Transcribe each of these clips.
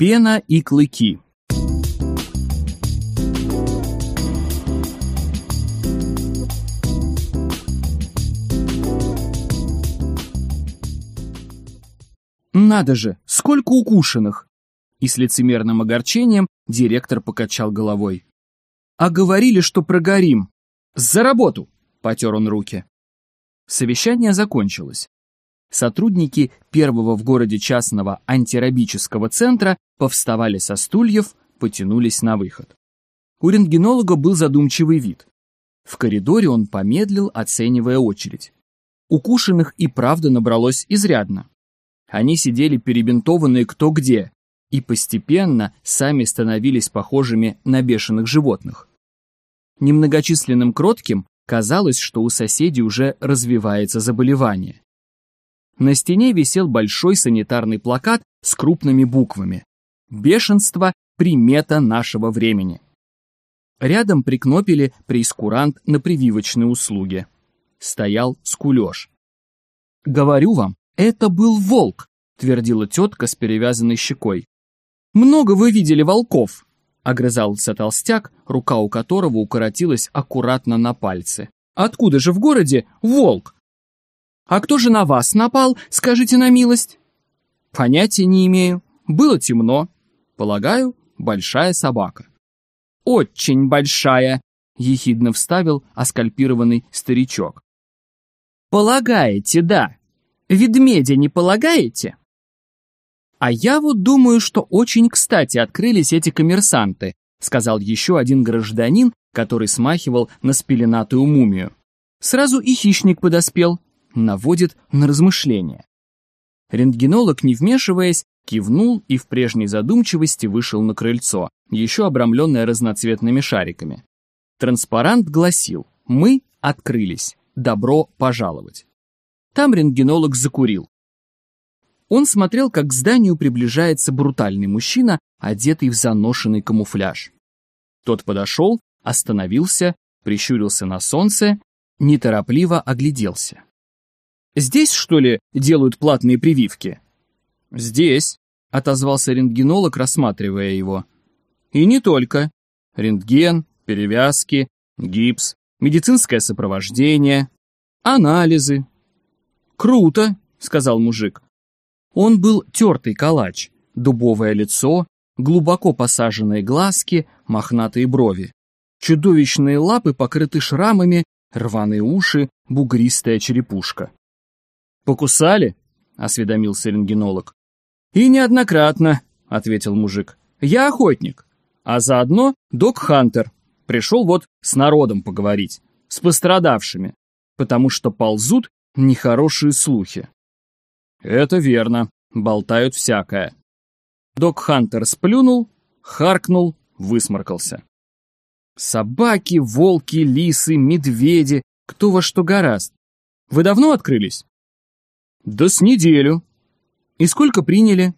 Пена и клыки. Надо же, сколько укушенных! И с лицемерным огорчением директор покачал головой. А говорили, что прогорим. За работу! Потер он руки. Совещание закончилось. Сотрудники первого в городе частного антирабического центра повставали со стульев, потянулись на выход. У рентгенолога был задумчивый вид. В коридоре он помедлил, оценивая очередь. Укушенных и правда набралось изрядно. Они сидели перебинтованные кто где, и постепенно сами становились похожими на бешеных животных. Немногочисленным кротким казалось, что у соседей уже развивается заболевание. На стене висел большой санитарный плакат с крупными буквами. «Бешенство – примета нашего времени». Рядом прикнопили прейскурант на прививочные услуги. Стоял скулеж. «Говорю вам, это был волк», – твердила тетка с перевязанной щекой. «Много вы видели волков?» — огрызался толстяк, рука у которого укоротилась аккуратно на пальце. «Откуда же в городе волк?» «А кто же на вас напал, скажите на милость?» «Понятия не имею. Было темно. Полагаю, большая собака». «Очень большая», — ехидно вставил оскальпированный старичок. «Полагаете, да. Ведмедя не полагаете?» «А я вот думаю, что очень кстати открылись эти коммерсанты», сказал еще один гражданин, который смахивал на спеленатую мумию. Сразу и хищник подоспел, наводит на размышления. Рентгенолог, не вмешиваясь, кивнул и в прежней задумчивости вышел на крыльцо, еще обрамленное разноцветными шариками. Транспарант гласил «Мы открылись. Добро пожаловать». Там рентгенолог закурил. Он смотрел, как к зданию приближается брутальный мужчина, одетый в заношенный камуфляж. Тот подошел, остановился, прищурился на солнце, неторопливо огляделся. «Здесь, что ли, делают платные прививки?» «Здесь», — отозвался рентгенолог, рассматривая его. «И не только. Рентген, перевязки, гипс, медицинское сопровождение, анализы». «Круто», — сказал мужик. Он был тертый калач, дубовое лицо, глубоко посаженные глазки, мохнатые брови. Чудовищные лапы покрыты шрамами, рваные уши, бугристая черепушка. «Покусали?» — осведомился рентгенолог. «И неоднократно», — ответил мужик. «Я охотник, а заодно док-хантер. Пришел вот с народом поговорить, с пострадавшими, потому что ползут нехорошие слухи». «Это верно. Болтают всякое». Док Хантер сплюнул, харкнул, высморкался. «Собаки, волки, лисы, медведи, кто во что гораст. Вы давно открылись?» «Да с неделю». «И сколько приняли?»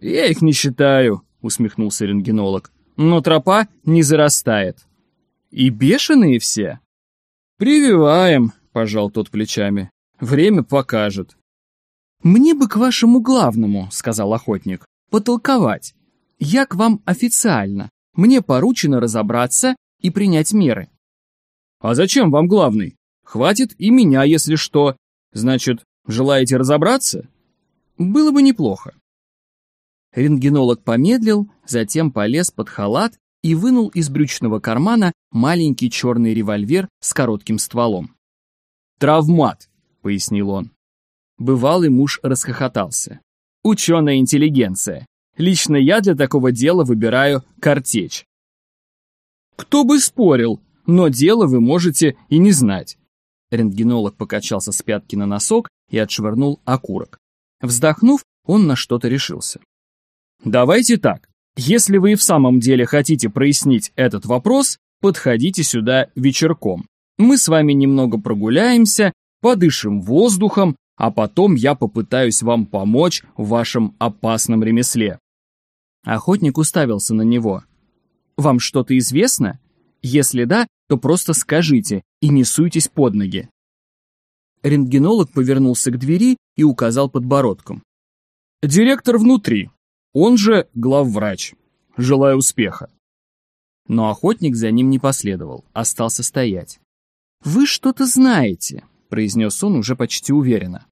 «Я их не считаю», — усмехнулся рентгенолог. «Но тропа не зарастает». «И бешеные все?» «Прививаем», — пожал тот плечами. «Время покажет». «Мне бы к вашему главному», — сказал охотник, — «потолковать. Я к вам официально. Мне поручено разобраться и принять меры». «А зачем вам главный? Хватит и меня, если что. Значит, желаете разобраться?» «Было бы неплохо». Рентгенолог помедлил, затем полез под халат и вынул из брючного кармана маленький черный револьвер с коротким стволом. «Травмат», — пояснил он. Бывалый муж расхохотался. «Ученая интеллигенция. Лично я для такого дела выбираю картечь». «Кто бы спорил, но дело вы можете и не знать». Рентгенолог покачался с пятки на носок и отшвырнул окурок. Вздохнув, он на что-то решился. «Давайте так. Если вы и в самом деле хотите прояснить этот вопрос, подходите сюда вечерком. Мы с вами немного прогуляемся, подышим воздухом, а потом я попытаюсь вам помочь в вашем опасном ремесле». Охотник уставился на него. «Вам что-то известно? Если да, то просто скажите и не суйтесь под ноги». Рентгенолог повернулся к двери и указал подбородком. «Директор внутри. Он же главврач. Желаю успеха. Но охотник за ним не последовал, остался стоять. «Вы что-то знаете», — произнес он уже почти уверенно.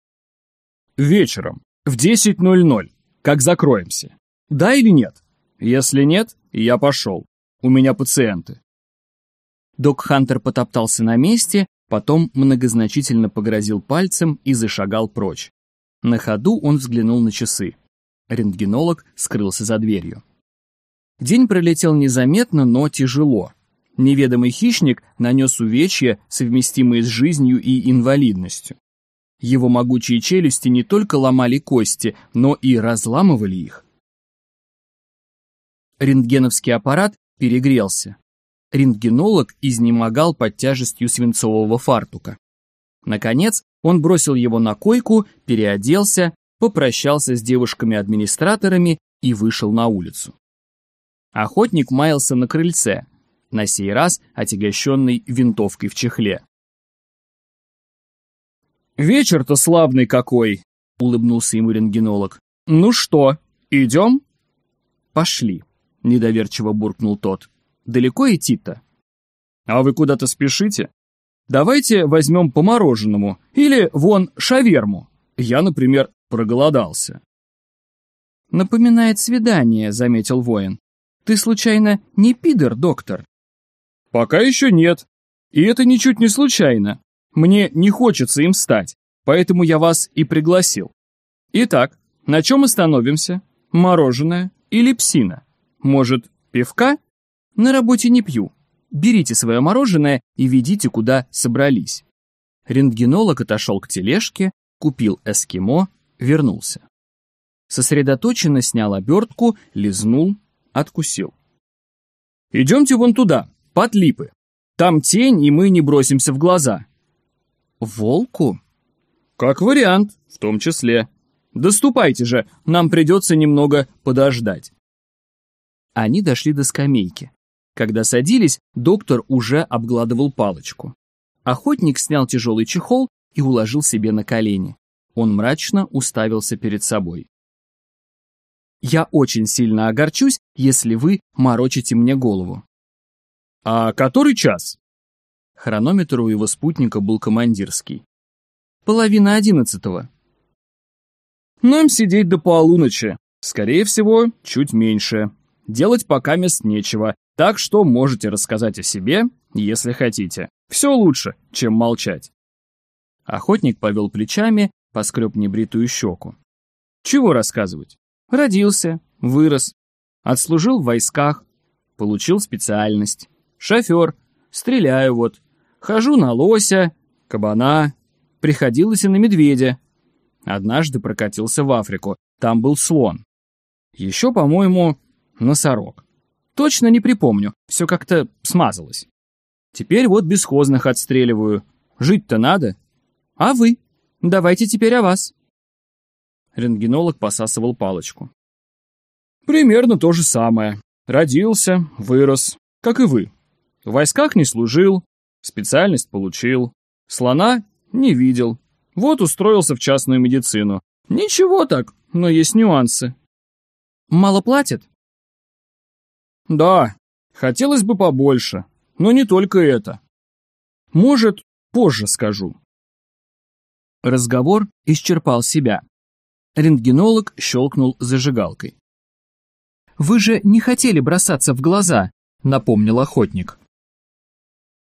«Вечером, в 10.00, как закроемся. Да или нет? Если нет, я пошел. У меня пациенты». Док Хантер потоптался на месте, потом многозначительно погрозил пальцем и зашагал прочь. На ходу он взглянул на часы. Рентгенолог скрылся за дверью. День пролетел незаметно, но тяжело. Неведомый хищник нанес увечья, совместимые с жизнью и инвалидностью. Его могучие челюсти не только ломали кости, но и разламывали их. Рентгеновский аппарат перегрелся. Рентгенолог изнемогал под тяжестью свинцового фартука. Наконец, он бросил его на койку, переоделся, попрощался с девушками-администраторами и вышел на улицу. Охотник маялся на крыльце, на сей раз отягощенный винтовкой в чехле. «Вечер-то славный какой!» — улыбнулся ему рентгенолог. «Ну что, идем?» «Пошли», — недоверчиво буркнул тот. «Далеко идти-то?» «А вы куда-то спешите? Давайте возьмем по мороженому или, вон, шаверму. Я, например, проголодался». «Напоминает свидание», — заметил воин. «Ты, случайно, не пидор, доктор?» «Пока еще нет. И это ничуть не случайно. Мне не хочется им стать, поэтому я вас и пригласил. Итак, на чем остановимся? Мороженое или псина? Может, пивка? На работе не пью. Берите свое мороженое и ведите, куда собрались. Рентгенолог отошел к тележке, купил эскимо, вернулся. Сосредоточенно снял обертку, лизнул, откусил. «Идемте вон туда, под липы. Там тень, и мы не бросимся в глаза». «Волку?» «Как вариант, в том числе. Доступайте же, нам придется немного подождать». Они дошли до скамейки. Когда садились, доктор уже обгладывал палочку. Охотник снял тяжелый чехол и уложил себе на колени. Он мрачно уставился перед собой. «Я очень сильно огорчусь, если вы морочите мне голову». «А который час?» Хронометр у его спутника был командирский. «Половина одиннадцатого». «Нам сидеть до полуночи. Скорее всего, чуть меньше. Делать пока мест нечего, так что можете рассказать о себе, если хотите. Все лучше, чем молчать». Охотник повел плечами, поскреб небритую щеку. «Чего рассказывать? Родился, вырос, отслужил в войсках, получил специальность. Шофер, стреляю вот, хожу на лося, кабана, приходилось и на медведя. Однажды прокатился в Африку, там был слон. Еще, по-моему, носорог. Точно не припомню, все как-то смазалось. Теперь вот бесхозных отстреливаю. Жить-то надо. А вы? Давайте теперь о вас. Рентгенолог посасывал палочку. Примерно то же самое. Родился, вырос, как и вы. В войсках не служил, специальность получил. Слона не видел. Вот устроился в частную медицину. Ничего так, но есть нюансы. Мало платят? Да, хотелось бы побольше, но не только это. Может, позже скажу. Разговор исчерпал себя. Рентгенолог щелкнул зажигалкой. «Вы же не хотели бросаться в глаза», — напомнил охотник.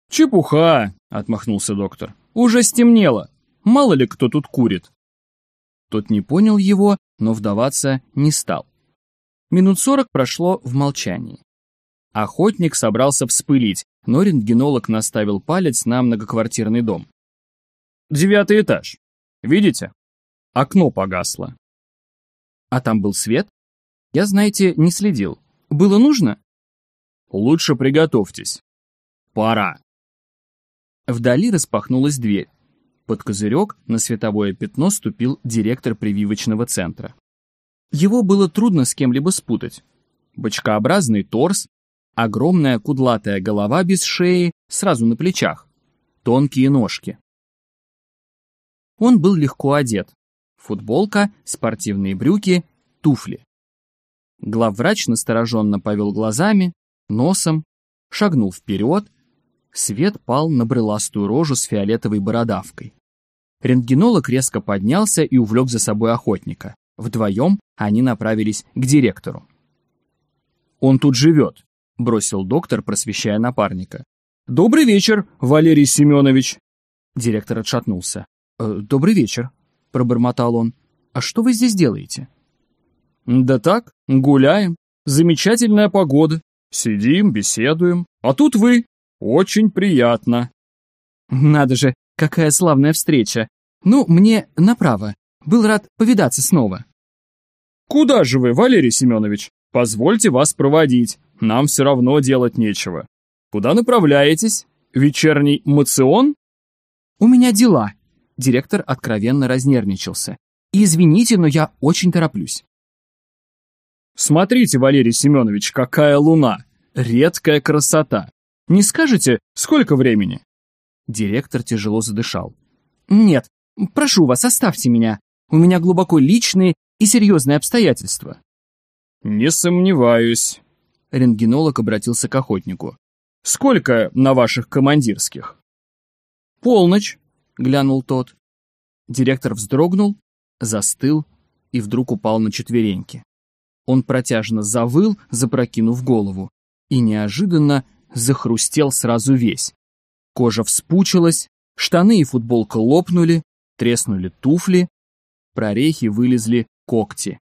«Чепуха!» — отмахнулся доктор. «Уже стемнело. Мало ли кто тут курит». Тот не понял его, но вдаваться не стал. Минут сорок прошло в молчании. Охотник собрался вспылить, но рентгенолог наставил палец на многоквартирный дом. «Девятый этаж. Видите? Окно погасло». «А там был свет?» «Я, знаете, не следил. Было нужно?» «Лучше приготовьтесь. Пора». Вдали распахнулась дверь. Под козырек на световое пятно ступил директор прививочного центра. Его было трудно с кем-либо спутать. Бочкообразный торс, огромная кудлатая голова без шеи, сразу на плечах, тонкие ножки. Он был легко одет. Футболка, спортивные брюки, туфли. Главврач настороженно повел глазами, носом, шагнул вперед. Свет пал на брыластую рожу с фиолетовой бородавкой. Рентгенолог резко поднялся и увлек за собой охотника. Вдвоем они направились к директору. «Он тут живет», — бросил доктор, просвещая напарника. «Добрый вечер, Валерий Семенович!» Директор отшатнулся. «Э, «Добрый вечер», — пробормотал он. «А что вы здесь делаете?» «Да так, гуляем. Замечательная погода. Сидим, беседуем. А тут вы. Очень приятно». «Надо же, какая славная встреча. Ну, мне направо. Был рад повидаться снова». «Куда же вы, Валерий Семенович? Позвольте вас проводить. Нам все равно делать нечего. Куда направляетесь? Вечерний мацион?» «У меня дела». Директор откровенно разнервничался. «Извините, но я очень тороплюсь». «Смотрите, Валерий Семенович, какая луна! Редкая красота! Не скажете, сколько времени?» Директор тяжело задышал. «Нет, прошу вас, оставьте меня. У меня глубоко личные и серьезные обстоятельства». «Не сомневаюсь». Рентгенолог обратился к охотнику. «Сколько на ваших командирских?» «Полночь», — глянул тот. Директор вздрогнул, застыл и вдруг упал на четвереньки. Он протяжно завыл, запрокинув голову, и неожиданно захрустел сразу весь. Кожа вспучилась, штаны и футболка лопнули, треснули туфли, прорехи вылезли когти.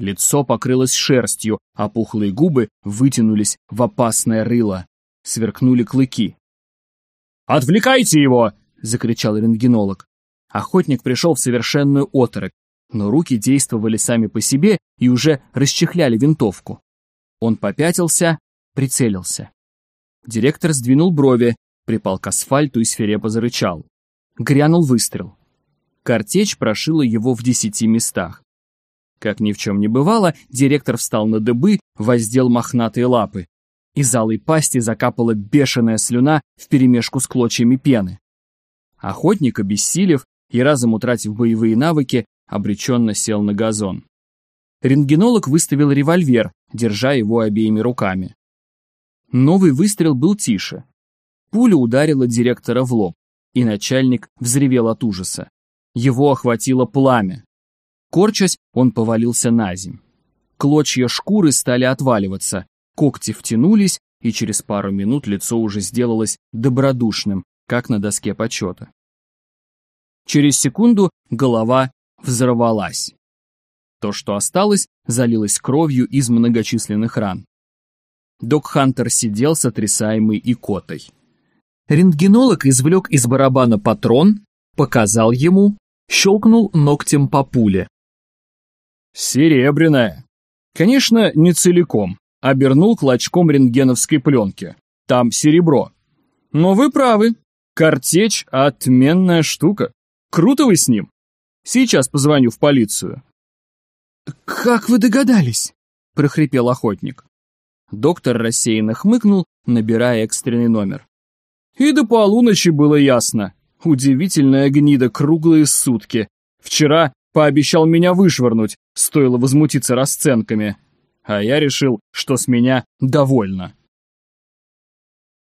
Лицо покрылось шерстью, а пухлые губы вытянулись в опасное рыло. Сверкнули клыки. «Отвлекайте его!» — закричал рентгенолог. Охотник пришел в совершенную оторопь, но руки действовали сами по себе и уже расчехляли винтовку. Он попятился, прицелился. Директор сдвинул брови, припал к асфальту и свирепо зарычал. Грянул выстрел. Картечь прошила его в десяти местах. Как ни в чем не бывало, директор встал на дыбы, воздел мохнатые лапы. Из алой пасти закапала бешеная слюна вперемешку с клочьями пены. Охотник, обессилев и разом утратив боевые навыки, обреченно сел на газон. Рентгенолог выставил револьвер, держа его обеими руками. Новый выстрел был тише. Пуля ударила директора в лоб, и начальник взревел от ужаса. Его охватило пламя. Корчась, он повалился на земь. Клочья шкуры стали отваливаться, когти втянулись, и через пару минут лицо уже сделалось добродушным, как на доске почета. Через секунду голова взорвалась. То, что осталось, залилось кровью из многочисленных ран. Док Хантер сидел сотрясаемый икотой. Рентгенолог извлек из барабана патрон, показал ему, щелкнул ногтем по пуле. «Серебряная. Конечно, не целиком. Обернул клочком рентгеновской пленки. Там серебро. Но вы правы. Картечь — отменная штука. Круто вы с ним. Сейчас позвоню в полицию». «Как вы догадались?» — прохрипел охотник. Доктор рассеянно хмыкнул, набирая экстренный номер. «И до полуночи было ясно. Удивительная гнида круглые сутки. Вчера пообещал меня вышвырнуть, стоило возмутиться расценками. А я решил, что с меня довольно».